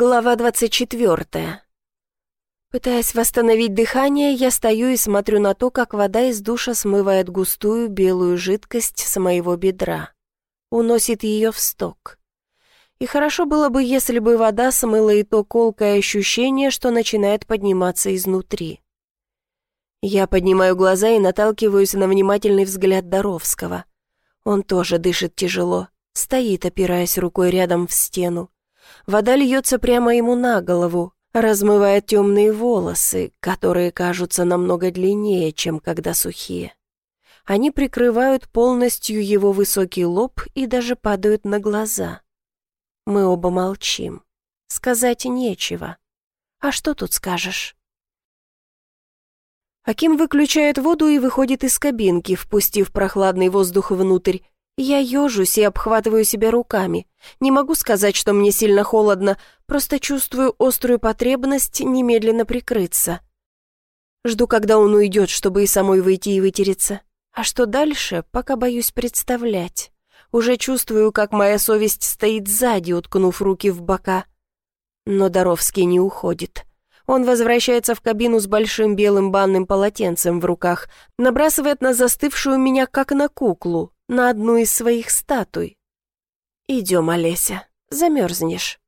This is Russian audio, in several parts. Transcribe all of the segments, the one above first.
Глава 24. Пытаясь восстановить дыхание, я стою и смотрю на то, как вода из душа смывает густую белую жидкость с моего бедра. Уносит ее в сток. И хорошо было бы, если бы вода смыла и то колкое ощущение, что начинает подниматься изнутри. Я поднимаю глаза и наталкиваюсь на внимательный взгляд Доровского. Он тоже дышит тяжело, стоит, опираясь рукой рядом в стену. Вода льется прямо ему на голову, размывая темные волосы, которые кажутся намного длиннее, чем когда сухие. Они прикрывают полностью его высокий лоб и даже падают на глаза. Мы оба молчим. Сказать нечего. А что тут скажешь? Аким выключает воду и выходит из кабинки, впустив прохладный воздух внутрь, я ежусь и обхватываю себя руками. Не могу сказать, что мне сильно холодно, просто чувствую острую потребность немедленно прикрыться. Жду, когда он уйдет, чтобы и самой выйти и вытереться. А что дальше, пока боюсь представлять. Уже чувствую, как моя совесть стоит сзади, уткнув руки в бока. Но Доровский не уходит. Он возвращается в кабину с большим белым банным полотенцем в руках, набрасывает на застывшую меня, как на куклу, на одну из своих статуй. «Идем, Олеся, замерзнешь».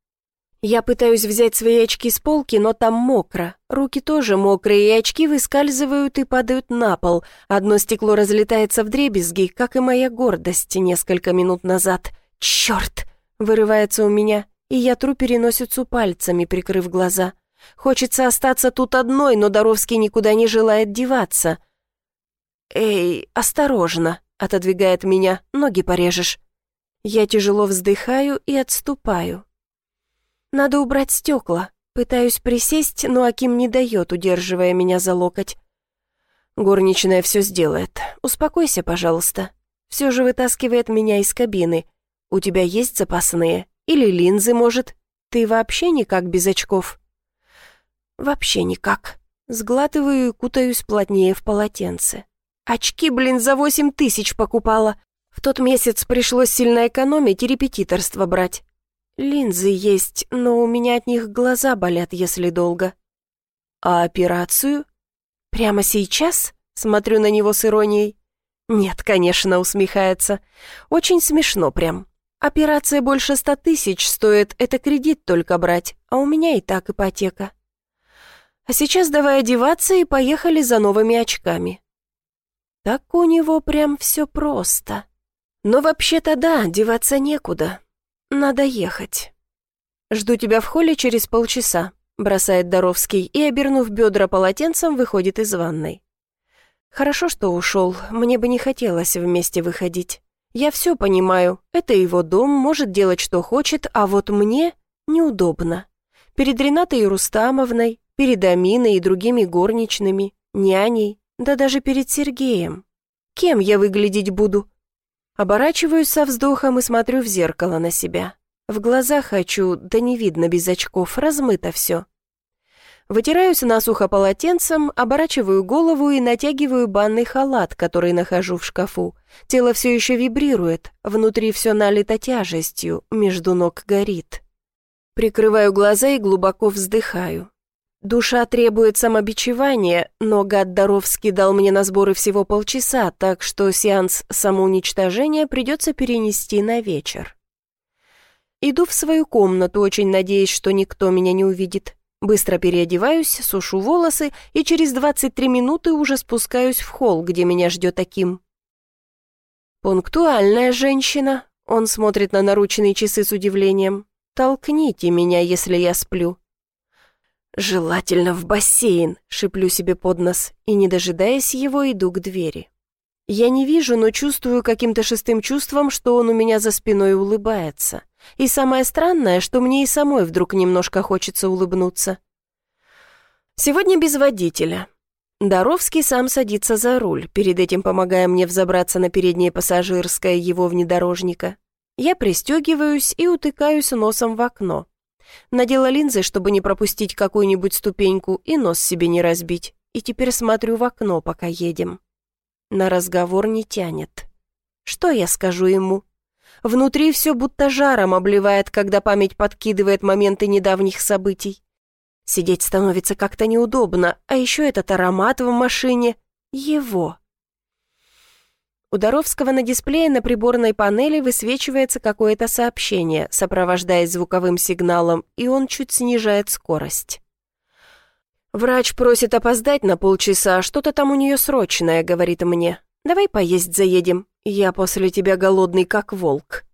Я пытаюсь взять свои очки с полки, но там мокро. Руки тоже мокрые, и очки выскальзывают и падают на пол. Одно стекло разлетается в дребезги, как и моя гордость несколько минут назад. «Черт!» — вырывается у меня, и я тру переносицу пальцами, прикрыв глаза. Хочется остаться тут одной, но Доровский никуда не желает деваться. «Эй, осторожно!» Отодвигает меня, ноги порежешь. Я тяжело вздыхаю и отступаю. Надо убрать стекла. Пытаюсь присесть, но Аким не дает, удерживая меня за локоть. Горничная все сделает. Успокойся, пожалуйста. Все же вытаскивает меня из кабины. У тебя есть запасные? Или линзы, может? Ты вообще никак без очков? Вообще никак. Сглатываю и кутаюсь плотнее в полотенце. Очки, блин, за восемь тысяч покупала. В тот месяц пришлось сильно экономить и репетиторство брать. Линзы есть, но у меня от них глаза болят, если долго. А операцию? Прямо сейчас? Смотрю на него с иронией. Нет, конечно, усмехается. Очень смешно прям. Операция больше ста тысяч стоит, это кредит только брать, а у меня и так ипотека. А сейчас давай одеваться и поехали за новыми очками. Так у него прям все просто. Но вообще-то да, деваться некуда. Надо ехать. Жду тебя в холле через полчаса, бросает Доровский и, обернув бедра полотенцем, выходит из ванной. Хорошо, что ушел, мне бы не хотелось вместе выходить. Я все понимаю, это его дом, может делать, что хочет, а вот мне неудобно. Перед Ренатой Рустамовной, перед Аминой и другими горничными, няней, да даже перед Сергеем. Кем я выглядеть буду? Оборачиваюсь со вздохом и смотрю в зеркало на себя. В глаза хочу, да не видно без очков, размыто все. Вытираюсь насухо полотенцем, оборачиваю голову и натягиваю банный халат, который нахожу в шкафу. Тело все еще вибрирует, внутри все налито тяжестью, между ног горит. Прикрываю глаза и глубоко вздыхаю. Душа требует самобичевания, но гад Доровский дал мне на сборы всего полчаса, так что сеанс самоуничтожения придется перенести на вечер. Иду в свою комнату, очень надеясь, что никто меня не увидит. Быстро переодеваюсь, сушу волосы и через 23 минуты уже спускаюсь в холл, где меня ждет таким. «Пунктуальная женщина», — он смотрит на наручные часы с удивлением. «Толкните меня, если я сплю». «Желательно в бассейн», — шиплю себе под нос, и, не дожидаясь его, иду к двери. Я не вижу, но чувствую каким-то шестым чувством, что он у меня за спиной улыбается. И самое странное, что мне и самой вдруг немножко хочется улыбнуться. Сегодня без водителя. Доровский сам садится за руль, перед этим помогая мне взобраться на переднее пассажирское его внедорожника. Я пристегиваюсь и утыкаюсь носом в окно. Надела линзы, чтобы не пропустить какую-нибудь ступеньку и нос себе не разбить. И теперь смотрю в окно, пока едем. На разговор не тянет. Что я скажу ему? Внутри все будто жаром обливает, когда память подкидывает моменты недавних событий. Сидеть становится как-то неудобно, а еще этот аромат в машине. Его. У Доровского на дисплее на приборной панели высвечивается какое-то сообщение, сопровождаясь звуковым сигналом, и он чуть снижает скорость. «Врач просит опоздать на полчаса, что-то там у нее срочное», — говорит мне. «Давай поесть заедем, я после тебя голодный, как волк».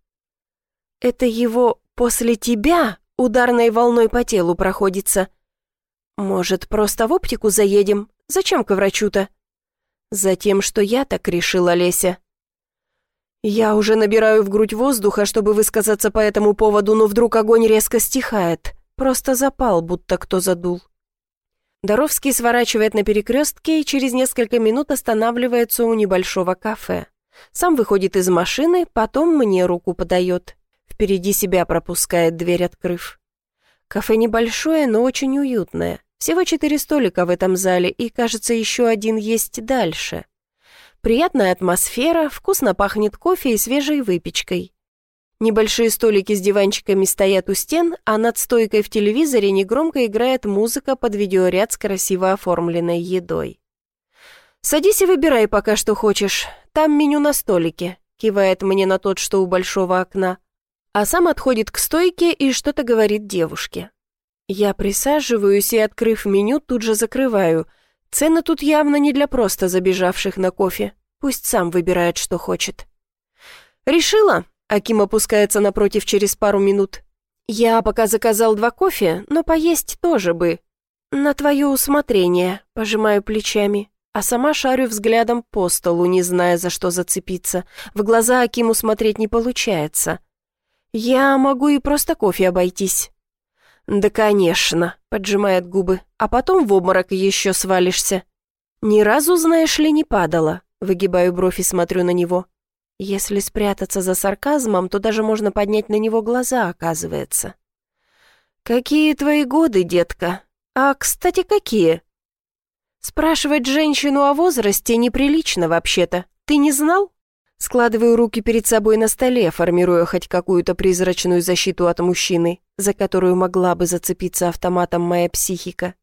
«Это его «после тебя» ударной волной по телу проходится. Может, просто в оптику заедем? Зачем к врачу-то?» Затем, что я так решила, Леся. Я уже набираю в грудь воздуха, чтобы высказаться по этому поводу, но вдруг огонь резко стихает. Просто запал, будто кто задул. Доровский сворачивает на перекрестке и через несколько минут останавливается у небольшого кафе. Сам выходит из машины, потом мне руку подает. Впереди себя пропускает, дверь открыв. Кафе небольшое, но очень уютное. Всего четыре столика в этом зале, и, кажется, еще один есть дальше. Приятная атмосфера, вкусно пахнет кофе и свежей выпечкой. Небольшие столики с диванчиками стоят у стен, а над стойкой в телевизоре негромко играет музыка под видеоряд с красиво оформленной едой. «Садись и выбирай пока что хочешь. Там меню на столике», — кивает мне на тот, что у большого окна. А сам отходит к стойке и что-то говорит девушке. Я присаживаюсь и, открыв меню, тут же закрываю. Цены тут явно не для просто забежавших на кофе. Пусть сам выбирает, что хочет. «Решила?» — Аким опускается напротив через пару минут. «Я пока заказал два кофе, но поесть тоже бы. На твое усмотрение», — пожимаю плечами, а сама шарю взглядом по столу, не зная, за что зацепиться. В глаза Акиму смотреть не получается. «Я могу и просто кофе обойтись». «Да, конечно», — поджимает губы, «а потом в обморок еще свалишься». «Ни разу, знаешь ли, не падала», — выгибаю бровь и смотрю на него. Если спрятаться за сарказмом, то даже можно поднять на него глаза, оказывается. «Какие твои годы, детка? А, кстати, какие?» «Спрашивать женщину о возрасте неприлично вообще-то. Ты не знал?» Складываю руки перед собой на столе, формируя хоть какую-то призрачную защиту от мужчины, за которую могла бы зацепиться автоматом моя психика.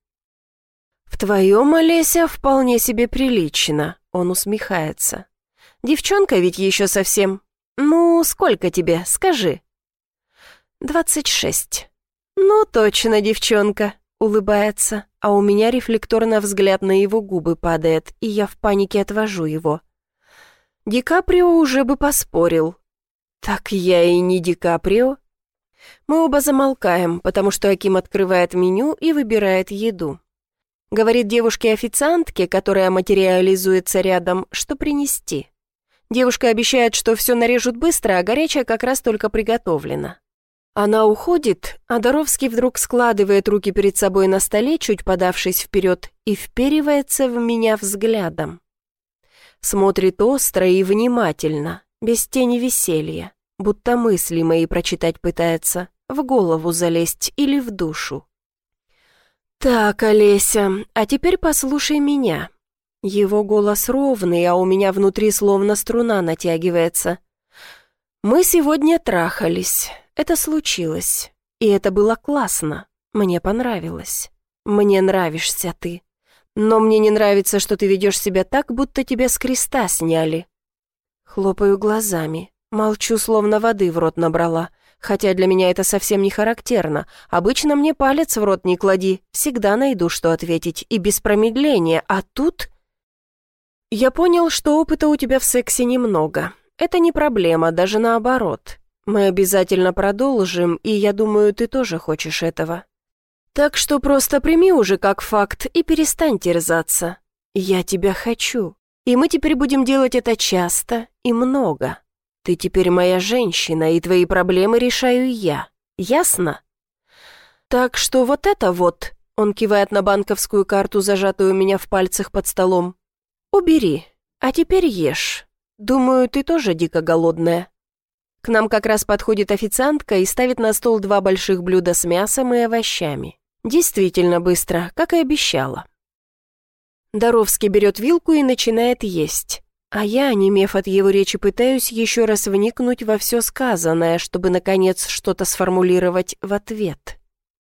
«В твоем, Олеся, вполне себе прилично», — он усмехается. «Девчонка ведь еще совсем. Ну, сколько тебе, скажи?» «Двадцать шесть». «Ну, точно, девчонка», — улыбается, а у меня рефлекторно взгляд на его губы падает, и я в панике отвожу его. Ди Каприо уже бы поспорил. Так я и не Ди Каприо. Мы оба замолкаем, потому что Аким открывает меню и выбирает еду. Говорит девушке-официантке, которая материализуется рядом, что принести. Девушка обещает, что все нарежут быстро, а горячее как раз только приготовлено. Она уходит, а Доровский вдруг складывает руки перед собой на столе, чуть подавшись вперед, и вперивается в меня взглядом. Смотрит остро и внимательно, без тени веселья, будто мысли мои прочитать пытается, в голову залезть или в душу. «Так, Олеся, а теперь послушай меня». Его голос ровный, а у меня внутри словно струна натягивается. «Мы сегодня трахались. Это случилось. И это было классно. Мне понравилось. Мне нравишься ты. Но мне не нравится, что ты ведешь себя так, будто тебя с креста сняли». Хлопаю глазами, молчу, словно воды в рот набрала, хотя для меня это совсем не характерно. Обычно мне палец в рот не клади, всегда найду, что ответить, и без промедления, а тут... Я понял, что опыта у тебя в сексе немного. Это не проблема, даже наоборот. Мы обязательно продолжим, и я думаю, ты тоже хочешь этого. Так что просто прими уже как факт и перестань терзаться. Я тебя хочу, и мы теперь будем делать это часто и много. Ты теперь моя женщина, и твои проблемы решаю я. Ясно? Так что вот это вот, он кивает на банковскую карту, зажатую у меня в пальцах под столом. Убери, а теперь ешь. Думаю, ты тоже дико голодная. К нам как раз подходит официантка и ставит на стол два больших блюда с мясом и овощами. Действительно быстро, как и обещала. Доровский берет вилку и начинает есть. А я, онемев от его речи, пытаюсь еще раз вникнуть во все сказанное, чтобы, наконец, что-то сформулировать в ответ.